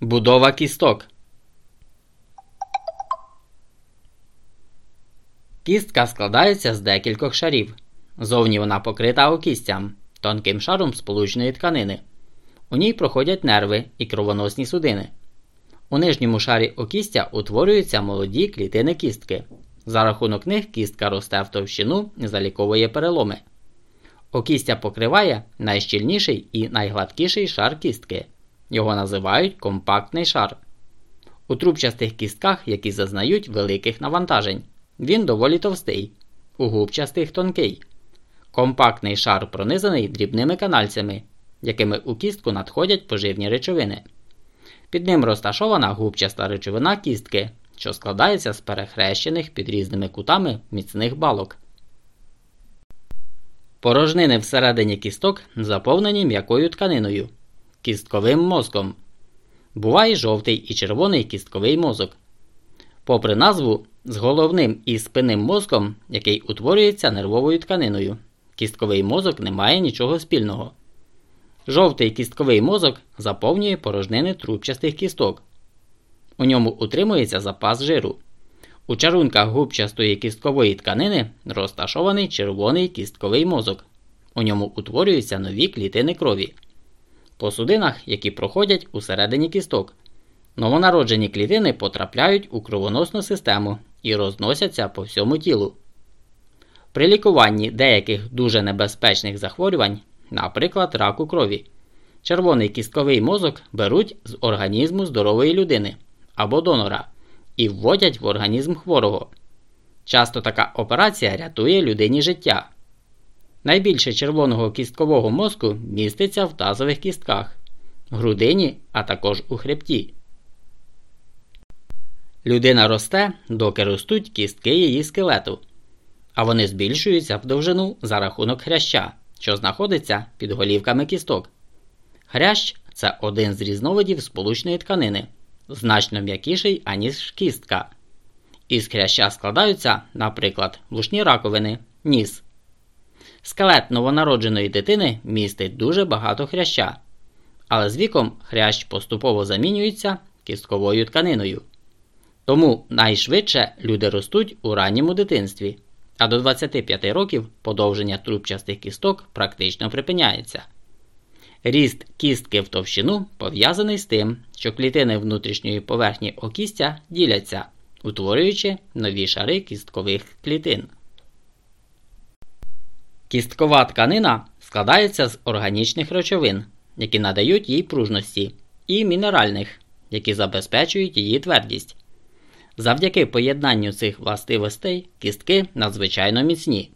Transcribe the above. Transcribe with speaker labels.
Speaker 1: Будова кісток. Кістка складається з декількох шарів. Зовні вона покрита окістям, тонким шаром сполучної тканини. У ній проходять нерви і кровоносні судини. У нижньому шарі окістя утворюються молоді клітини кістки. За рахунок них кістка росте в товщину і заліковує переломи. Окістя покриває найщільніший і найгладкіший шар кістки. Його називають компактний шар. У трубчастих кістках, які зазнають великих навантажень, він доволі товстий, у губчастих тонкий. Компактний шар пронизаний дрібними канальцями, якими у кістку надходять поживні речовини. Під ним розташована губчаста речовина кістки, що складається з перехрещених під різними кутами міцних балок. Порожнини всередині кісток заповнені м'якою тканиною кістковим мозком. Буває жовтий і червоний кістковий мозок. Попри назву, з головним і спинним мозком, який утворюється нервовою тканиною. Кістковий мозок не має нічого спільного. Жовтий кістковий мозок заповнює порожнини трубчастих кісток. У ньому утримується запас жиру. У чарунках губчастої кісткової тканини розташований червоний кістковий мозок. У ньому утворюються нові клітини крові. По судинах, які проходять усередині кісток. Новонароджені клітини потрапляють у кровоносну систему і розносяться по всьому тілу. При лікуванні деяких дуже небезпечних захворювань, наприклад, раку крові, червоний кістковий мозок беруть з організму здорової людини або донора і вводять в організм хворого. Часто така операція рятує людині життя. Найбільше червоного кісткового мозку міститься в тазових кістках, грудині, а також у хребті. Людина росте, доки ростуть кістки її скелету, а вони збільшуються в довжину за рахунок хряща, що знаходиться під голівками кісток. Хрящ це один з різновидів сполучної тканини, значно м'якіший, аніж кістка. Із хряща складаються, наприклад, лушні раковини, ніс. Скелет новонародженої дитини містить дуже багато хряща, але з віком хрящ поступово замінюється кістковою тканиною. Тому найшвидше люди ростуть у ранньому дитинстві, а до 25 років подовження трубчастих кісток практично припиняється. Ріст кістки в товщину пов'язаний з тим, що клітини внутрішньої поверхні окістя діляться, утворюючи нові шари кісткових клітин. Кісткова тканина складається з органічних речовин, які надають їй пружності, і мінеральних, які забезпечують її твердість. Завдяки поєднанню цих властивостей кістки надзвичайно міцні.